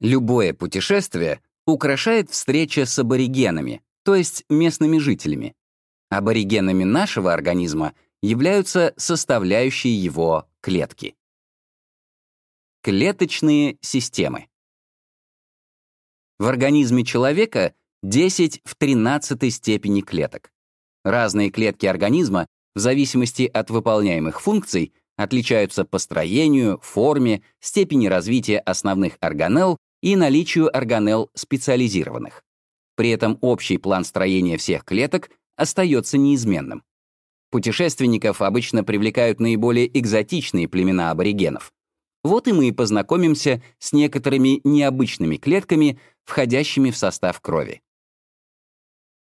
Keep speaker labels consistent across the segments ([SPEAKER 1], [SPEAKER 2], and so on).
[SPEAKER 1] Любое путешествие украшает встреча с аборигенами, то есть местными жителями. Аборигенами нашего организма являются составляющие его клетки. Клеточные системы. В организме человека 10 в 13 степени клеток. Разные клетки организма, в зависимости от выполняемых функций, отличаются по строению, форме, степени развития основных органелл и наличию органелл специализированных. При этом общий план строения всех клеток остается неизменным. Путешественников обычно привлекают наиболее экзотичные племена аборигенов. Вот и мы познакомимся с некоторыми необычными клетками, входящими в состав крови.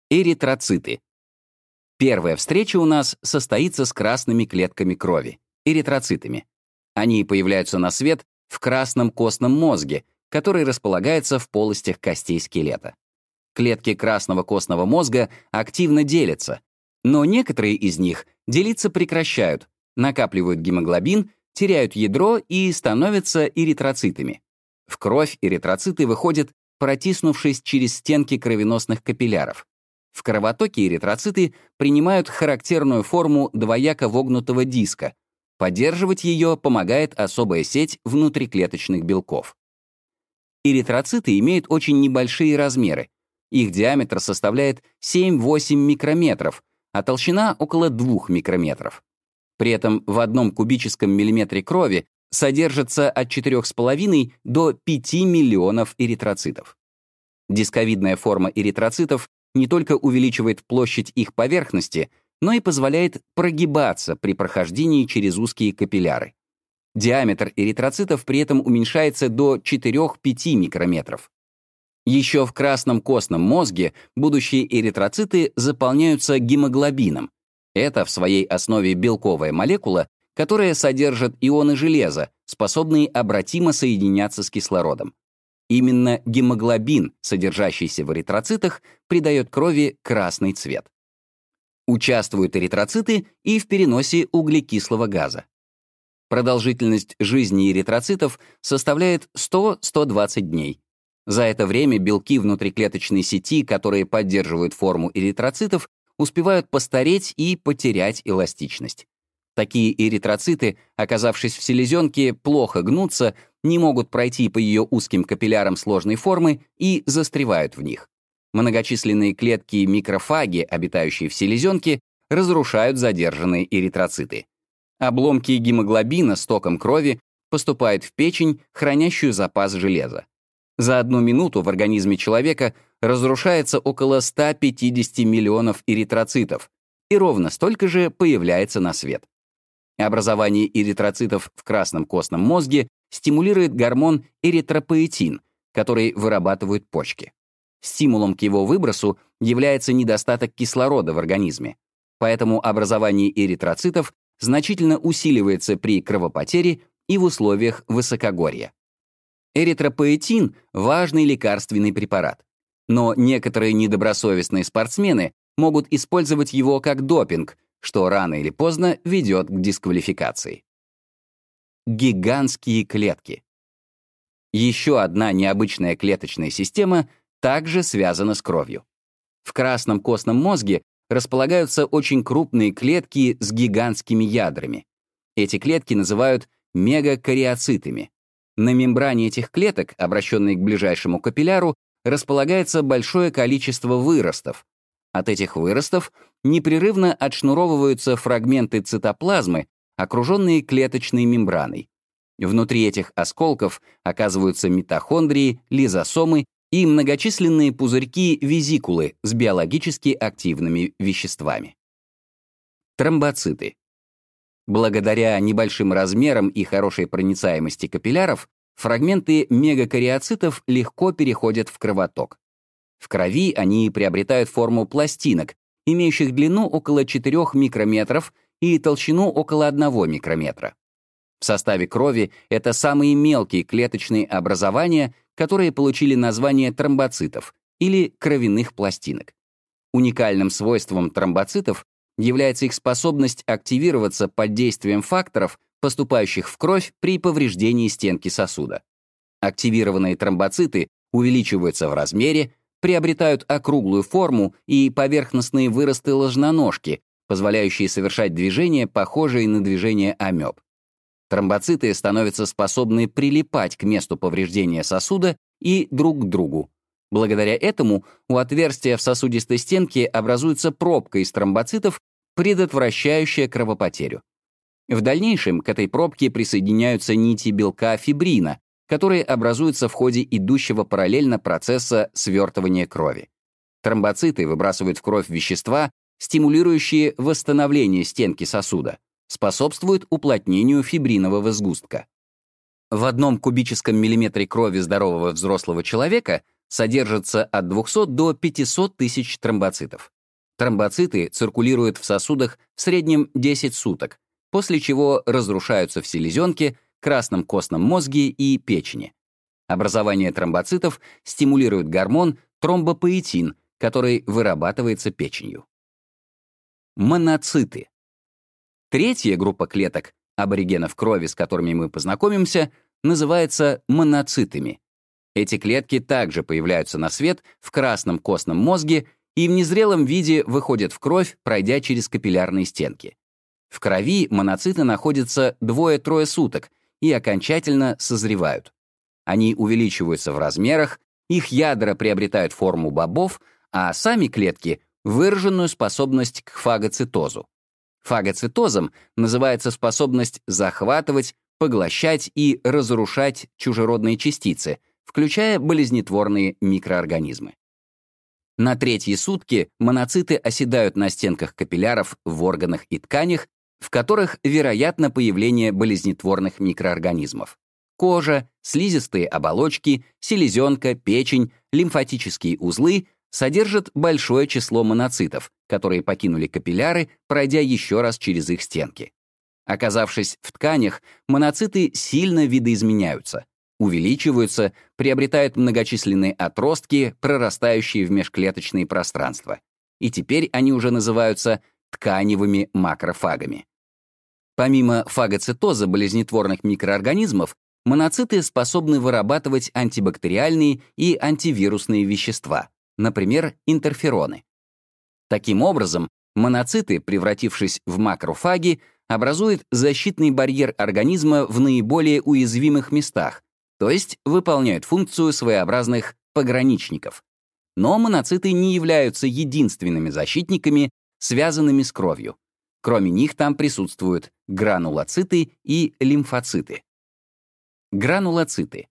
[SPEAKER 1] Эритроциты. Первая встреча у нас состоится с красными клетками крови, эритроцитами. Они появляются на свет в красном костном мозге, который располагается в полостях костей скелета. Клетки красного костного мозга активно делятся, но некоторые из них делиться прекращают, накапливают гемоглобин, теряют ядро и становятся эритроцитами. В кровь эритроциты выходят, протиснувшись через стенки кровеносных капилляров. В кровотоке эритроциты принимают характерную форму двояко вогнутого диска. Поддерживать ее помогает особая сеть внутриклеточных белков. Эритроциты имеют очень небольшие размеры. Их диаметр составляет 7-8 микрометров, а толщина — около 2 микрометров. При этом в одном кубическом миллиметре крови содержится от 4,5 до 5 миллионов эритроцитов. Дисковидная форма эритроцитов не только увеличивает площадь их поверхности, но и позволяет прогибаться при прохождении через узкие капилляры. Диаметр эритроцитов при этом уменьшается до 4-5 микрометров. Еще в красном костном мозге будущие эритроциты заполняются гемоглобином. Это в своей основе белковая молекула, которая содержит ионы железа, способные обратимо соединяться с кислородом. Именно гемоглобин, содержащийся в эритроцитах, придает крови красный цвет. Участвуют эритроциты и в переносе углекислого газа. Продолжительность жизни эритроцитов составляет 100-120 дней. За это время белки внутриклеточной сети, которые поддерживают форму эритроцитов, успевают постареть и потерять эластичность. Такие эритроциты, оказавшись в селезенке, плохо гнутся, не могут пройти по ее узким капиллярам сложной формы и застревают в них. Многочисленные клетки микрофаги, обитающие в селезенке, разрушают задержанные эритроциты. Обломки гемоглобина с током крови поступают в печень, хранящую запас железа. За одну минуту в организме человека разрушается около 150 миллионов эритроцитов, и ровно столько же появляется на свет. Образование эритроцитов в красном костном мозге стимулирует гормон эритропоэтин, который вырабатывают почки. Стимулом к его выбросу является недостаток кислорода в организме. Поэтому образование эритроцитов значительно усиливается при кровопотере и в условиях высокогорья. Эритропоэтин — важный лекарственный препарат. Но некоторые недобросовестные спортсмены могут использовать его как допинг, что рано или поздно ведет к дисквалификации. Гигантские клетки. Еще одна необычная клеточная система также связана с кровью. В красном костном мозге располагаются очень крупные клетки с гигантскими ядрами. Эти клетки называют мегакариоцитами. На мембране этих клеток, обращенной к ближайшему капилляру, располагается большое количество выростов. От этих выростов непрерывно отшнуровываются фрагменты цитоплазмы, окруженные клеточной мембраной. Внутри этих осколков оказываются митохондрии, лизосомы и многочисленные пузырьки-визикулы с биологически активными веществами. Тромбоциты. Благодаря небольшим размерам и хорошей проницаемости капилляров, фрагменты мегакариоцитов легко переходят в кровоток. В крови они приобретают форму пластинок, имеющих длину около 4 микрометров и толщину около 1 микрометра. В составе крови это самые мелкие клеточные образования, которые получили название тромбоцитов или кровяных пластинок. Уникальным свойством тромбоцитов является их способность активироваться под действием факторов, поступающих в кровь при повреждении стенки сосуда. Активированные тромбоциты увеличиваются в размере, приобретают округлую форму и поверхностные выросты ложноножки, позволяющие совершать движения, похожие на движения амеб. Тромбоциты становятся способны прилипать к месту повреждения сосуда и друг к другу. Благодаря этому у отверстия в сосудистой стенке образуется пробка из тромбоцитов, предотвращающая кровопотерю. В дальнейшем к этой пробке присоединяются нити белка фибрина, которые образуются в ходе идущего параллельно процесса свертывания крови. Тромбоциты выбрасывают в кровь вещества, стимулирующие восстановление стенки сосуда, способствуют уплотнению фибринового сгустка. В одном кубическом миллиметре крови здорового взрослого человека содержится от 200 до 500 тысяч тромбоцитов. Тромбоциты циркулируют в сосудах в среднем 10 суток, после чего разрушаются в селезенке, красном костном мозге и печени. Образование тромбоцитов стимулирует гормон тромбопоэтин, который вырабатывается печенью. Моноциты. Третья группа клеток, аборигенов крови, с которыми мы познакомимся, называется моноцитами. Эти клетки также появляются на свет в красном костном мозге и в незрелом виде выходят в кровь, пройдя через капиллярные стенки. В крови моноциты находятся двое-трое суток и окончательно созревают. Они увеличиваются в размерах, их ядра приобретают форму бобов, а сами клетки — выраженную способность к фагоцитозу. Фагоцитозом называется способность захватывать, поглощать и разрушать чужеродные частицы, включая болезнетворные микроорганизмы. На третьи сутки моноциты оседают на стенках капилляров в органах и тканях, в которых вероятно появление болезнетворных микроорганизмов. Кожа, слизистые оболочки, селезенка, печень, лимфатические узлы содержат большое число моноцитов, которые покинули капилляры, пройдя еще раз через их стенки. Оказавшись в тканях, моноциты сильно видоизменяются, увеличиваются, приобретают многочисленные отростки, прорастающие в межклеточные пространства. И теперь они уже называются тканевыми макрофагами. Помимо фагоцитоза болезнетворных микроорганизмов, моноциты способны вырабатывать антибактериальные и антивирусные вещества, например, интерфероны. Таким образом, моноциты, превратившись в макрофаги, образуют защитный барьер организма в наиболее уязвимых местах, то есть выполняют функцию своеобразных пограничников. Но моноциты не являются единственными защитниками, связанными с кровью. Кроме них там присутствуют гранулоциты и лимфоциты. Гранулоциты.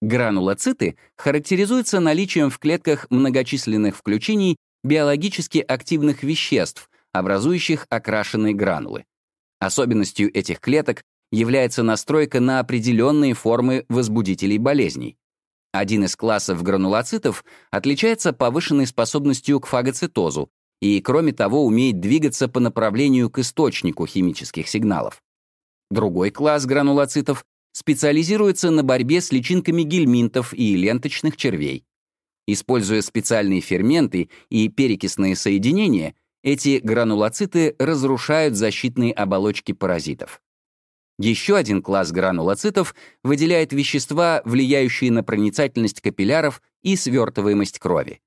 [SPEAKER 1] Гранулоциты характеризуются наличием в клетках многочисленных включений биологически активных веществ, образующих окрашенные гранулы. Особенностью этих клеток является настройка на определенные формы возбудителей болезней. Один из классов гранулоцитов отличается повышенной способностью к фагоцитозу и, кроме того, умеет двигаться по направлению к источнику химических сигналов. Другой класс гранулоцитов специализируется на борьбе с личинками гельминтов и ленточных червей. Используя специальные ферменты и перекисные соединения, эти гранулоциты разрушают защитные оболочки паразитов. Еще один класс гранулоцитов выделяет вещества, влияющие на проницательность капилляров и свертываемость крови.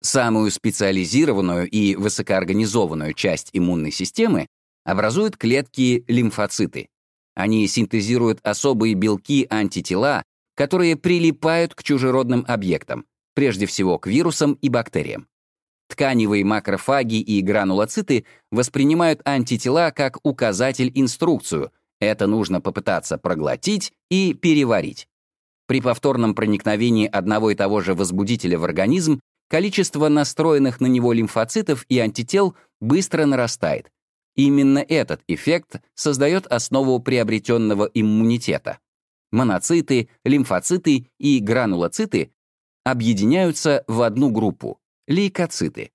[SPEAKER 1] Самую специализированную и высокоорганизованную часть иммунной системы образуют клетки лимфоциты. Они синтезируют особые белки-антитела, которые прилипают к чужеродным объектам, прежде всего к вирусам и бактериям. Тканевые макрофаги и гранулоциты воспринимают антитела как указатель-инструкцию, это нужно попытаться проглотить и переварить. При повторном проникновении одного и того же возбудителя в организм количество настроенных на него лимфоцитов и антител быстро нарастает. Именно этот эффект создает основу приобретенного иммунитета. Моноциты, лимфоциты и гранулоциты объединяются в одну группу — лейкоциты.